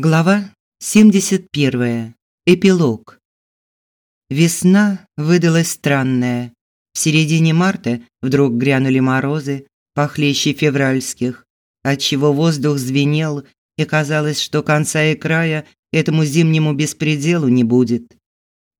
Глава 71. Эпилог. Весна выдалась странная. В середине марта вдруг грянули морозы, похлеще февральских, отчего воздух звенел, и казалось, что конца и края этому зимнему беспределу не будет.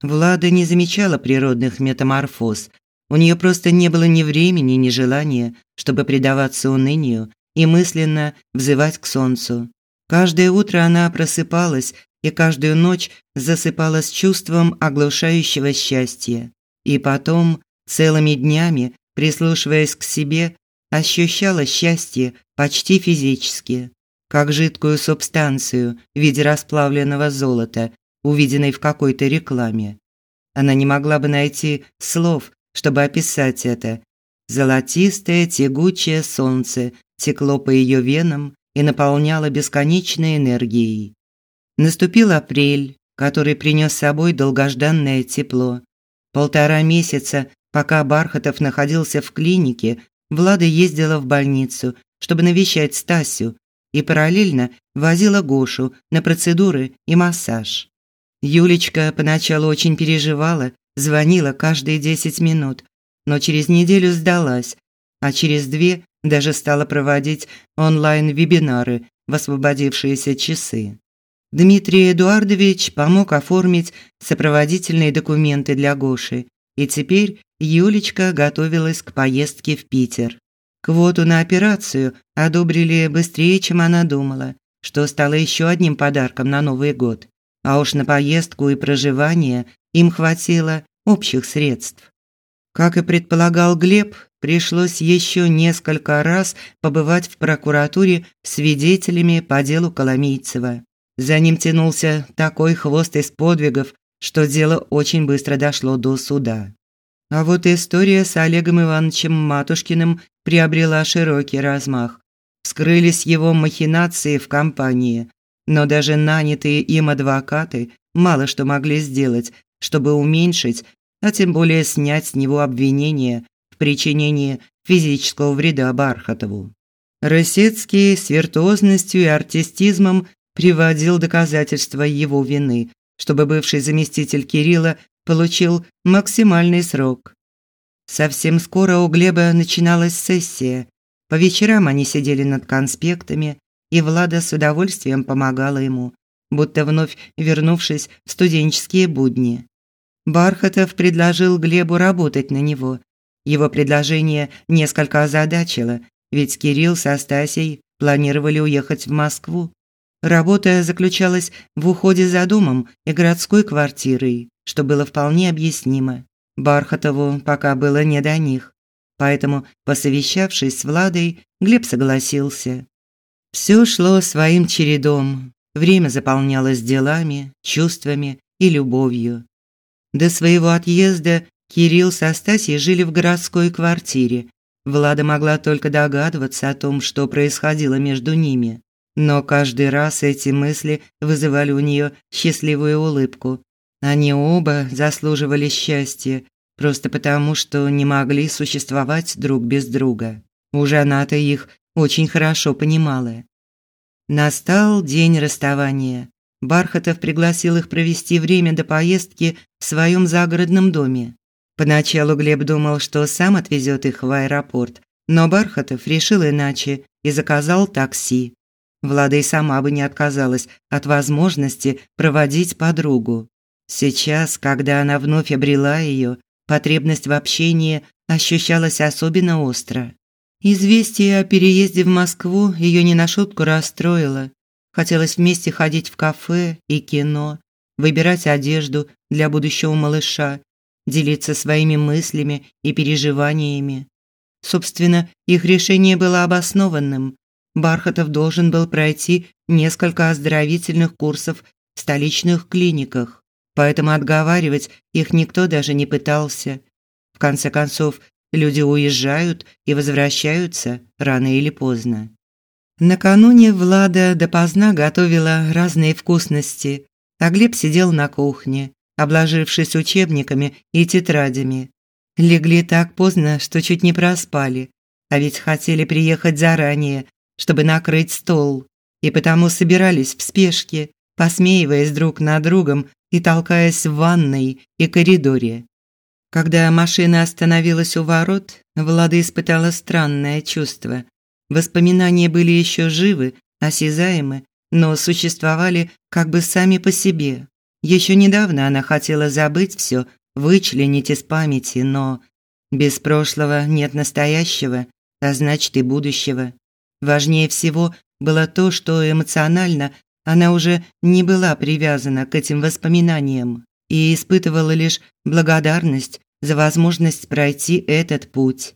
Влада не замечала природных метаморфоз. У нее просто не было ни времени, ни желания, чтобы предаваться унынию и мысленно взывать к солнцу. Каждое утро она просыпалась и каждую ночь засыпалась чувством оглушающего счастья. И потом, целыми днями, прислушиваясь к себе, ощущала счастье почти физически, как жидкую субстанцию в виде расплавленного золота, увиденной в какой-то рекламе. Она не могла бы найти слов, чтобы описать это. Золотистое тягучее солнце текло по ее венам, и наполняла бесконечной энергией. Наступил апрель, который принес с собой долгожданное тепло. Полтора месяца, пока Бархатов находился в клинике, Влада ездила в больницу, чтобы навещать Стасю, и параллельно возила Гошу на процедуры и массаж. Юлечка поначалу очень переживала, звонила каждые 10 минут, но через неделю сдалась, а через две даже стала проводить онлайн-вебинары в освободившиеся часы. Дмитрий Эдуардович помог оформить сопроводительные документы для Гоши, и теперь Юлечка готовилась к поездке в Питер. Квоту на операцию одобрили быстрее, чем она думала, что стало еще одним подарком на Новый год. А уж на поездку и проживание им хватило общих средств. Как и предполагал Глеб, пришлось еще несколько раз побывать в прокуратуре свидетелями по делу Коломийцева. За ним тянулся такой хвост из подвигов, что дело очень быстро дошло до суда. А вот история с Олегом Ивановичем Матушкиным приобрела широкий размах. Вскрылись его махинации в компании, но даже нанятые им адвокаты мало что могли сделать, чтобы уменьшить а тем более снять с него обвинение в причинении физического вреда Бархатову. Росецкий с виртуозностью и артистизмом приводил доказательства его вины, чтобы бывший заместитель Кирилла получил максимальный срок. Совсем скоро у Глеба начиналась сессия. По вечерам они сидели над конспектами, и Влада с удовольствием помогала ему, будто вновь вернувшись в студенческие будни. Бархатов предложил Глебу работать на него. Его предложение несколько озадачило, ведь Кирилл со Стасей планировали уехать в Москву. Работа заключалась в уходе за домом и городской квартирой, что было вполне объяснимо. Бархатову пока было не до них. Поэтому, посовещавшись с Владой, Глеб согласился. Все шло своим чередом. Время заполнялось делами, чувствами и любовью. До своего отъезда Кирилл со Стасией жили в городской квартире. Влада могла только догадываться о том, что происходило между ними. Но каждый раз эти мысли вызывали у нее счастливую улыбку. Они оба заслуживали счастья, просто потому, что не могли существовать друг без друга. Уже она-то их очень хорошо понимала. Настал день расставания. Бархатов пригласил их провести время до поездки в своем загородном доме. Поначалу Глеб думал, что сам отвезет их в аэропорт, но Бархатов решил иначе и заказал такси. Влада и сама бы не отказалась от возможности проводить подругу. Сейчас, когда она вновь обрела ее, потребность в общении ощущалась особенно остро. Известие о переезде в Москву ее не на шутку расстроило. Хотелось вместе ходить в кафе и кино, выбирать одежду для будущего малыша, делиться своими мыслями и переживаниями. Собственно, их решение было обоснованным. Бархатов должен был пройти несколько оздоровительных курсов в столичных клиниках, поэтому отговаривать их никто даже не пытался. В конце концов, люди уезжают и возвращаются рано или поздно. Накануне Влада допоздна готовила разные вкусности, а Глеб сидел на кухне, обложившись учебниками и тетрадями. Легли так поздно, что чуть не проспали, а ведь хотели приехать заранее, чтобы накрыть стол. и потому собирались в спешке, посмеиваясь друг над другом и толкаясь в ванной и коридоре. Когда машина остановилась у ворот, Влада испытала странное чувство. Воспоминания были еще живы, осязаемы, но существовали как бы сами по себе. Еще недавно она хотела забыть все, вычленить из памяти, но без прошлого нет настоящего, а значит и будущего. Важнее всего было то, что эмоционально она уже не была привязана к этим воспоминаниям и испытывала лишь благодарность за возможность пройти этот путь.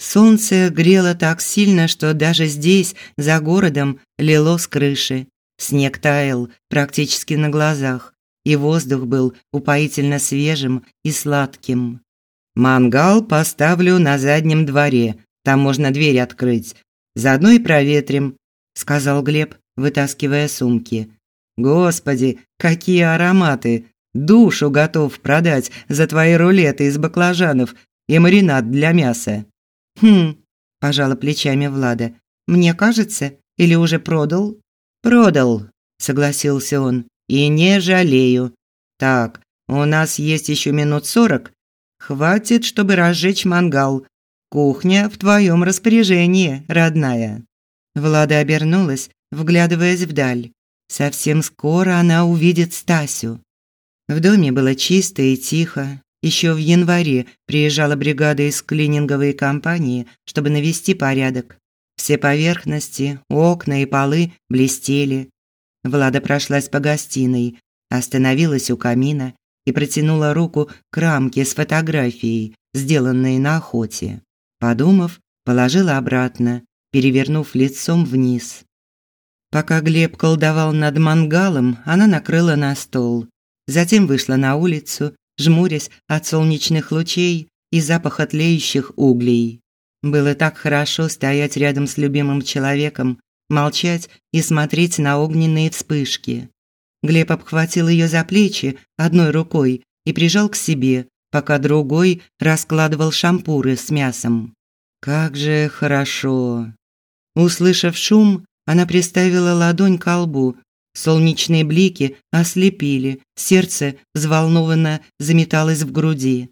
Солнце грело так сильно, что даже здесь, за городом, лило с крыши. Снег таял практически на глазах, и воздух был упоительно свежим и сладким. «Мангал поставлю на заднем дворе, там можно дверь открыть. Заодно и проветрим», – сказал Глеб, вытаскивая сумки. «Господи, какие ароматы! Душу готов продать за твои рулеты из баклажанов и маринад для мяса». «Хм», – пожала плечами Влада. «Мне кажется, или уже продал?» «Продал», – согласился он. «И не жалею. Так, у нас есть еще минут сорок. Хватит, чтобы разжечь мангал. Кухня в твоем распоряжении, родная». Влада обернулась, вглядываясь вдаль. Совсем скоро она увидит Стасю. В доме было чисто и тихо. Еще в январе приезжала бригада из клининговой компании, чтобы навести порядок. Все поверхности, окна и полы блестели. Влада прошлась по гостиной, остановилась у камина и протянула руку к рамке с фотографией, сделанной на охоте. Подумав, положила обратно, перевернув лицом вниз. Пока Глеб колдовал над мангалом, она накрыла на стол. Затем вышла на улицу, жмурясь от солнечных лучей и запаха тлеющих углей. Было так хорошо стоять рядом с любимым человеком, молчать и смотреть на огненные вспышки. Глеб обхватил ее за плечи одной рукой и прижал к себе, пока другой раскладывал шампуры с мясом. Как же хорошо. Услышав шум, она приставила ладонь к лбу Солнечные блики ослепили, сердце взволнованно заметалось в груди.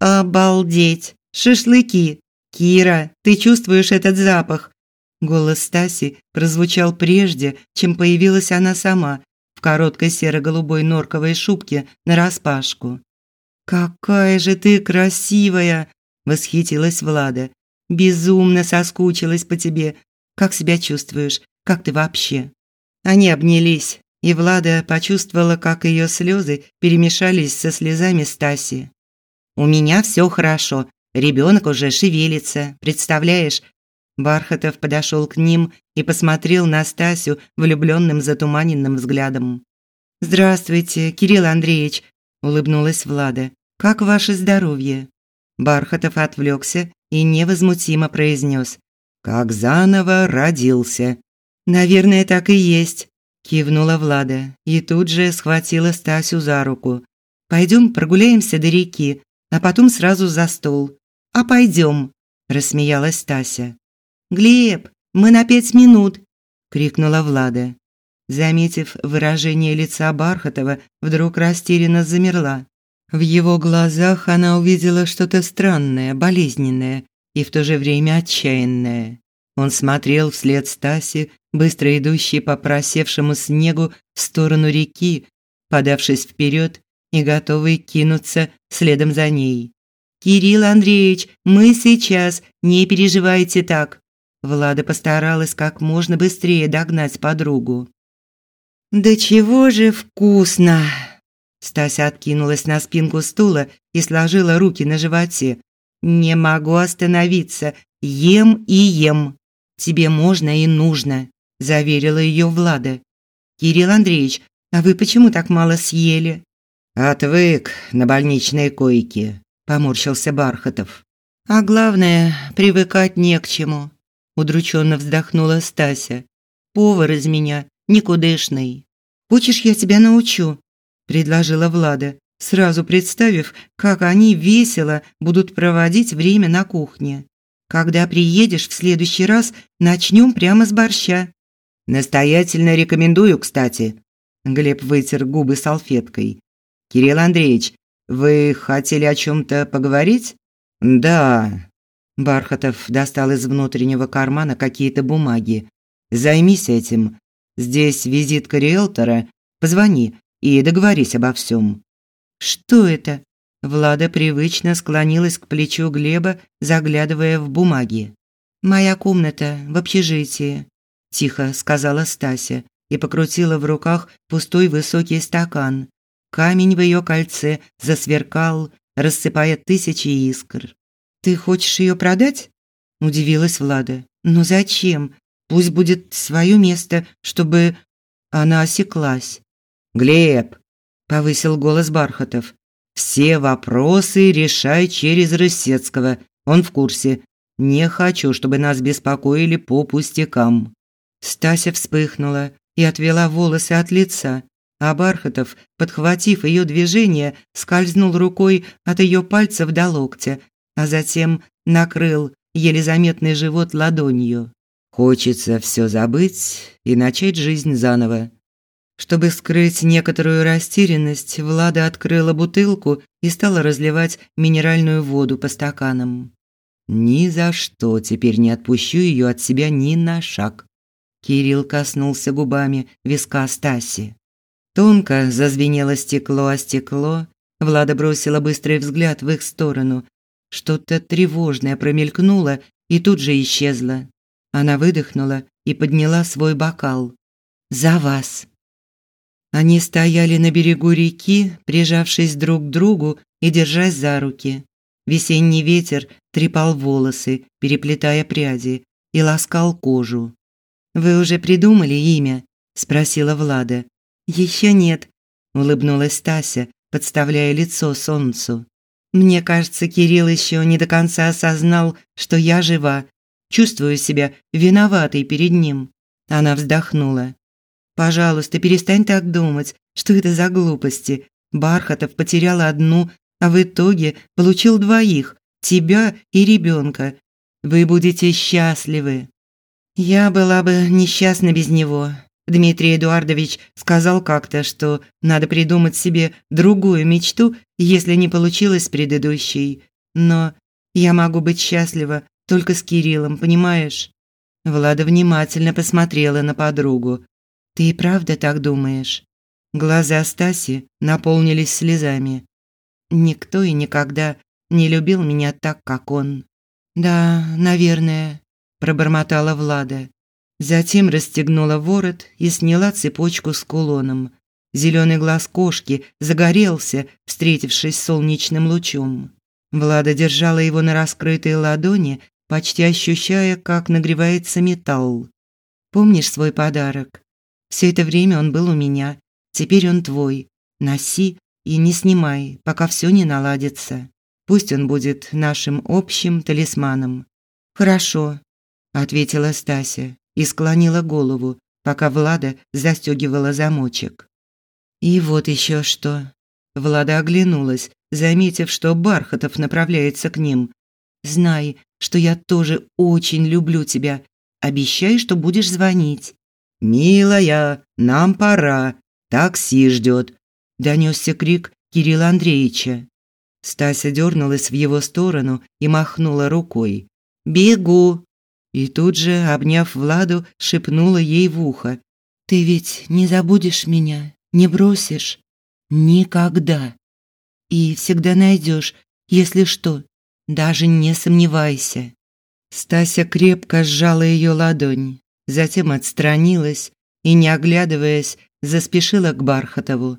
«Обалдеть! Шашлыки! Кира, ты чувствуешь этот запах?» Голос Стаси прозвучал прежде, чем появилась она сама в короткой серо-голубой норковой шубке нараспашку. «Какая же ты красивая!» – восхитилась Влада. «Безумно соскучилась по тебе. Как себя чувствуешь? Как ты вообще?» Они обнялись, и Влада почувствовала, как ее слезы перемешались со слезами Стаси. «У меня все хорошо. Ребенок уже шевелится, представляешь?» Бархатов подошел к ним и посмотрел на Стасю влюбленным затуманенным взглядом. «Здравствуйте, Кирилл Андреевич», – улыбнулась Влада. «Как ваше здоровье?» Бархатов отвлекся и невозмутимо произнес. «Как заново родился». Наверное, так и есть, кивнула Влада и тут же схватила Стасю за руку. Пойдем прогуляемся до реки, а потом сразу за стол. А пойдем, рассмеялась Стася. Глеб, мы на пять минут, крикнула Влада. Заметив выражение лица Бархатова, вдруг растерянно замерла. В его глазах она увидела что-то странное, болезненное и в то же время отчаянное. Он смотрел вслед Стасе, быстро идущей по просевшему снегу в сторону реки, подавшись вперед и готовый кинуться следом за ней. «Кирилл Андреевич, мы сейчас, не переживайте так!» Влада постаралась как можно быстрее догнать подругу. «Да чего же вкусно!» Стася откинулась на спинку стула и сложила руки на животе. «Не могу остановиться. Ем и ем!» тебе можно и нужно», – заверила ее Влада. «Кирилл Андреевич, а вы почему так мало съели?» «Отвык на больничной койке», – поморщился Бархатов. «А главное, привыкать не к чему», – удрученно вздохнула Стася. «Повар из меня никудышный. Хочешь, я тебя научу?» – предложила Влада, сразу представив, как они весело будут проводить время на кухне. Когда приедешь в следующий раз, начнем прямо с борща. Настоятельно рекомендую, кстати. Глеб вытер губы салфеткой. Кирилл Андреевич, вы хотели о чем то поговорить? Да. Бархатов достал из внутреннего кармана какие-то бумаги. Займись этим. Здесь визитка риэлтора. Позвони и договорись обо всем. Что это? Влада привычно склонилась к плечу Глеба, заглядывая в бумаги. Моя комната в общежитии, тихо сказала Стася и покрутила в руках пустой высокий стакан. Камень в ее кольце засверкал, рассыпая тысячи искр. Ты хочешь ее продать? удивилась Влада. Но зачем? Пусть будет свое место, чтобы она осеклась. Глеб, повысил голос Бархатов. Все вопросы решай через Рысецкого. Он в курсе. Не хочу, чтобы нас беспокоили по пустякам. Стася вспыхнула и отвела волосы от лица, а Бархатов, подхватив ее движение, скользнул рукой от ее пальцев до локтя, а затем накрыл еле заметный живот ладонью. Хочется все забыть и начать жизнь заново. Чтобы скрыть некоторую растерянность, Влада открыла бутылку и стала разливать минеральную воду по стаканам. Ни за что теперь не отпущу ее от себя ни на шаг. Кирилл коснулся губами виска Стаси. Тонко зазвенело стекло о стекло. Влада бросила быстрый взгляд в их сторону. Что-то тревожное промелькнуло и тут же исчезло. Она выдохнула и подняла свой бокал. «За вас!» Они стояли на берегу реки, прижавшись друг к другу и держась за руки. Весенний ветер трепал волосы, переплетая пряди, и ласкал кожу. «Вы уже придумали имя?» – спросила Влада. «Еще нет», – улыбнулась Тася, подставляя лицо солнцу. «Мне кажется, Кирилл еще не до конца осознал, что я жива. Чувствую себя виноватой перед ним». Она вздохнула. «Пожалуйста, перестань так думать. Что это за глупости? Бархатов потерял одну, а в итоге получил двоих – тебя и ребенка. Вы будете счастливы». Я была бы несчастна без него. Дмитрий Эдуардович сказал как-то, что надо придумать себе другую мечту, если не получилось с предыдущей. Но я могу быть счастлива только с Кириллом, понимаешь? Влада внимательно посмотрела на подругу. Ты и правда так думаешь? Глаза Стаси наполнились слезами. Никто и никогда не любил меня так, как он. Да, наверное, пробормотала Влада. Затем расстегнула ворот и сняла цепочку с кулоном. Зеленый глаз кошки загорелся, встретившись с солнечным лучом. Влада держала его на раскрытой ладони, почти ощущая, как нагревается металл. Помнишь свой подарок? Все это время он был у меня. Теперь он твой. Носи и не снимай, пока все не наладится. Пусть он будет нашим общим талисманом. Хорошо, ответила Стася и склонила голову, пока Влада застегивала замочек. И вот еще что. Влада оглянулась, заметив, что Бархатов направляется к ним. Знай, что я тоже очень люблю тебя. Обещай, что будешь звонить. Милая, нам пора. Такси ждет. Донесся крик Кирилла Андреевича. Стася дернулась в его сторону и махнула рукой. «Бегу!» И тут же, обняв Владу, шепнула ей в ухо. «Ты ведь не забудешь меня, не бросишь? Никогда! И всегда найдешь, если что, даже не сомневайся». Стася крепко сжала ее ладонь, затем отстранилась и, не оглядываясь, заспешила к Бархатову.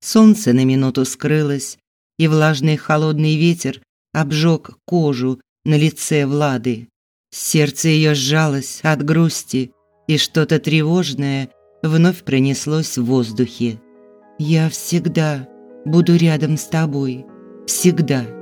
Солнце на минуту скрылось, и влажный холодный ветер обжег кожу на лице Влады. Сердце ее сжалось от грусти, и что-то тревожное вновь пронеслось в воздухе. «Я всегда буду рядом с тобой. Всегда».